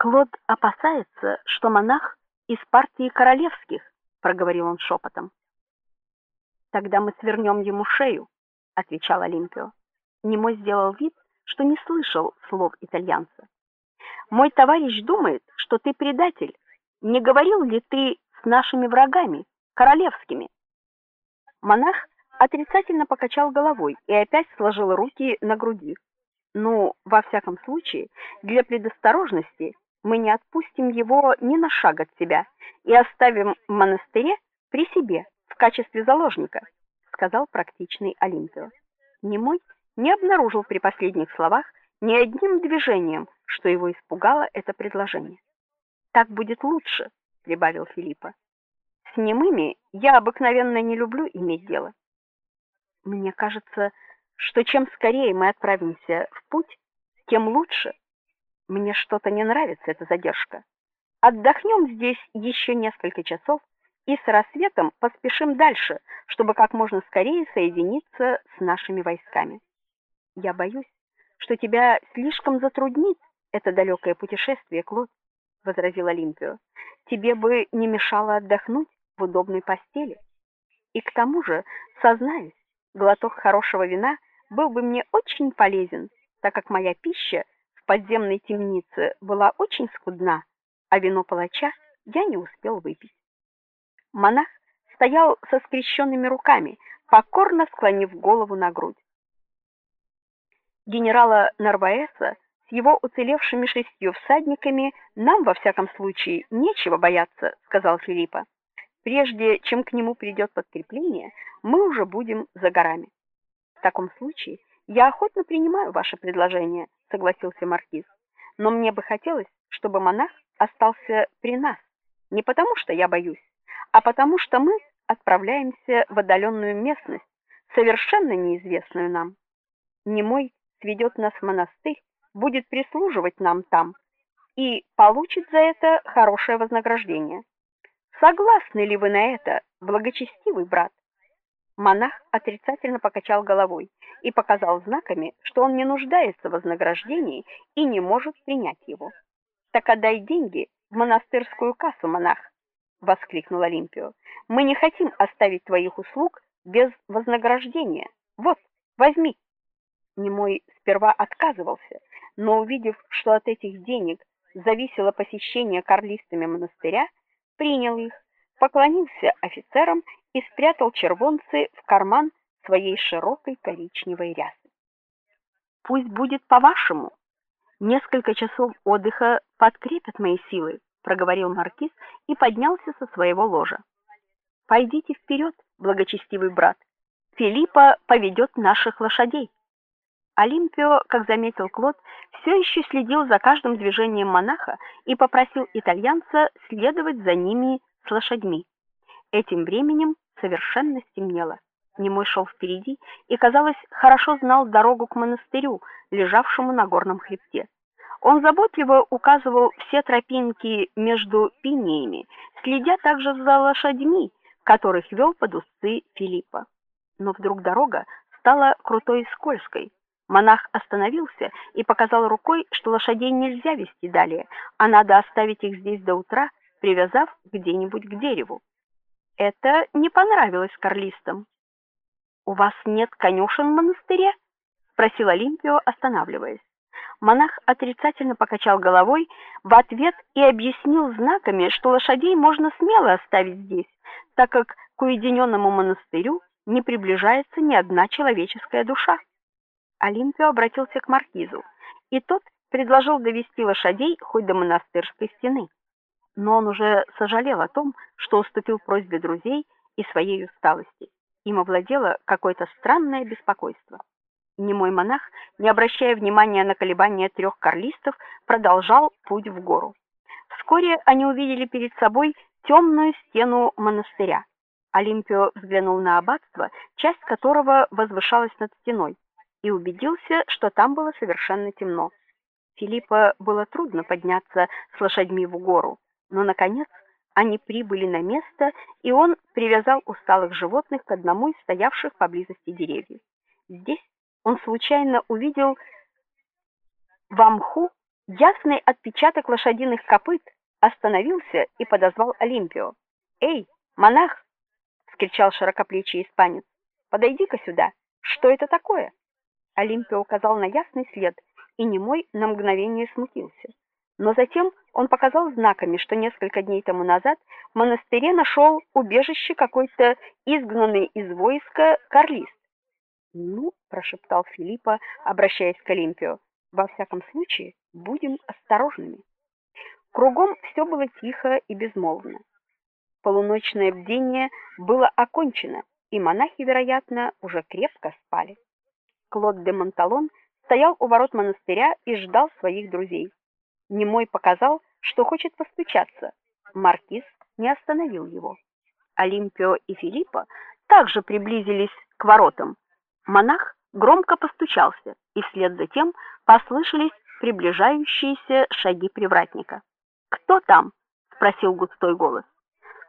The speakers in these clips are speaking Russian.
Клод опасается, что монах из партии королевских, проговорил он шепотом. Тогда мы свернем ему шею, отвечал Олимпио. Немой сделал вид, что не слышал слов итальянца. Мой товарищ думает, что ты предатель. Не говорил ли ты с нашими врагами, королевскими? Монах отрицательно покачал головой и опять сложил руки на груди. Ну, во всяком случае, для предосторожности мы не отпустим его ни на шаг от себя и оставим в монастыре при себе в качестве заложника, сказал практичный Олимпио. Немой не обнаружил при последних словах ни одним движением, что его испугало это предложение. Так будет лучше, прибавил Филиппа. С немыми я обыкновенно не люблю иметь дело. Мне кажется, что чем скорее мы отправимся в путь, тем лучше. Мне что-то не нравится эта задержка. Отдохнем здесь еще несколько часов и с рассветом поспешим дальше, чтобы как можно скорее соединиться с нашими войсками. Я боюсь, что тебя слишком затруднит это далекое путешествие, Клод, возразил Олимпио. Тебе бы не мешало отдохнуть в удобной постели. И к тому же, сознаюсь, глоток хорошего вина был бы мне очень полезен, так как моя пища подземной темнице была очень скудна, а вино палача я не успел выпить. Монах стоял со скрещенными руками, покорно склонив голову на грудь генерала Нарваеса с его уцелевшими шестью всадниками нам во всяком случае нечего бояться, сказал Филиппа. Прежде чем к нему придет подкрепление, мы уже будем за горами. В таком случае я охотно принимаю ваше предложение, согласился маркиз. Но мне бы хотелось, чтобы монах остался при нас, не потому что я боюсь, а потому что мы отправляемся в отдаленную местность, совершенно неизвестную нам. Немой сведет нас в монастырь, будет прислуживать нам там и получит за это хорошее вознаграждение. Согласны ли вы на это, благочестивый брат? Монах отрицательно покачал головой и показал знаками, что он не нуждается в вознаграждении и не может принять его. Так отдай деньги в монастырскую кассу, монах, воскликнул Олимпио. Мы не хотим оставить твоих услуг без вознаграждения. Вот, возьми. Немой сперва отказывался, но увидев, что от этих денег зависело посещение карлистами монастыря, принял их, поклонился офицерам и спрятал червонцы в карман своей широкой коричневой рясы. Пусть будет по-вашему. Несколько часов отдыха подкрепят мои силы, проговорил маркиз и поднялся со своего ложа. Пойдите вперед, благочестивый брат. Филиппа поведет наших лошадей. Олимпио, как заметил Клод, все еще следил за каждым движением монаха и попросил итальянца следовать за ними с лошадьми. Этим временем совершенно стемнело. Немой шел впереди и, казалось, хорошо знал дорогу к монастырю, лежавшему на горном хребте. Он заботливо указывал все тропинки между пиниями, следя также за лошадьми, которых вел под усы Филиппа. Но вдруг дорога стала крутой и скользкой. Монах остановился и показал рукой, что лошадей нельзя вести далее, а надо оставить их здесь до утра, привязав где-нибудь к дереву. Это не понравилось карлистам. У вас нет конюшен в монастыре? спросил Олимпио, останавливаясь. Монах отрицательно покачал головой в ответ и объяснил знаками, что лошадей можно смело оставить здесь, так как к уединенному монастырю не приближается ни одна человеческая душа. Олимпио обратился к маркизу, и тот предложил довести лошадей хоть до монастырской стены. Но он уже сожалел о том, что уступил просьбе друзей и своей усталости. Им овладело какое-то странное беспокойство. Немой монах, не обращая внимания на колебания трех карлистов, продолжал путь в гору. Вскоре они увидели перед собой темную стену монастыря. Олимпио взглянул на аббатство, часть которого возвышалась над стеной и убедился, что там было совершенно темно. Филиппа было трудно подняться с лошадьми в гору, но наконец они прибыли на место, и он привязал усталых животных к одному из стоявших поблизости деревьев. Здесь он случайно увидел в мху Ясный отпечаток лошадиных копыт остановился и подозвал Олимпио. "Эй, монах!" вскричал широкоплечий испанец. "Подойди-ка сюда. Что это такое?" Олимпио указал на ясный след, и немой на мгновение смутился. Но затем он показал знаками, что несколько дней тому назад в монастыре нашел убежище какой-то изгнанный из войска карлист. "Ну", прошептал Филиппа, обращаясь к Олимпио. "Во всяком случае, будем осторожными". Кругом все было тихо и безмолвно. Полуночное бдение было окончено, и монахи, вероятно, уже крепко спали. Клод де Монталон стоял у ворот монастыря и ждал своих друзей. Немой показал, что хочет постучаться. Маркиз не остановил его. Олимпио и Филиппа также приблизились к воротам. Монах громко постучался, и вслед за тем послышались приближающиеся шаги привратника. "Кто там?" спросил густой голос.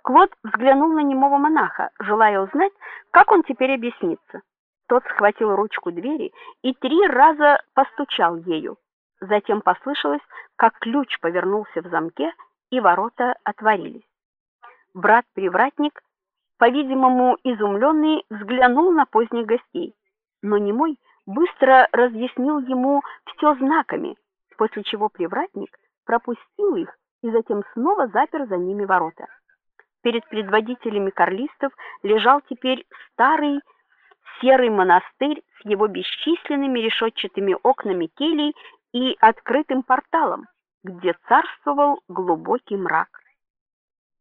Клод взглянул на немого монаха, желая узнать, как он теперь объяснится. Тот схватил ручку двери и три раза постучал ею. Затем послышалось, как ключ повернулся в замке, и ворота отворились. Брат-привратник, по-видимому, изумленный, взглянул на поздних гостей, но немой быстро разъяснил ему все знаками, после чего привратник пропустил их и затем снова запер за ними ворота. Перед предводителями карлистов лежал теперь старый серый монастырь с его бесчисленными решетчатыми окнами келий и открытым порталом, где царствовал глубокий мрак.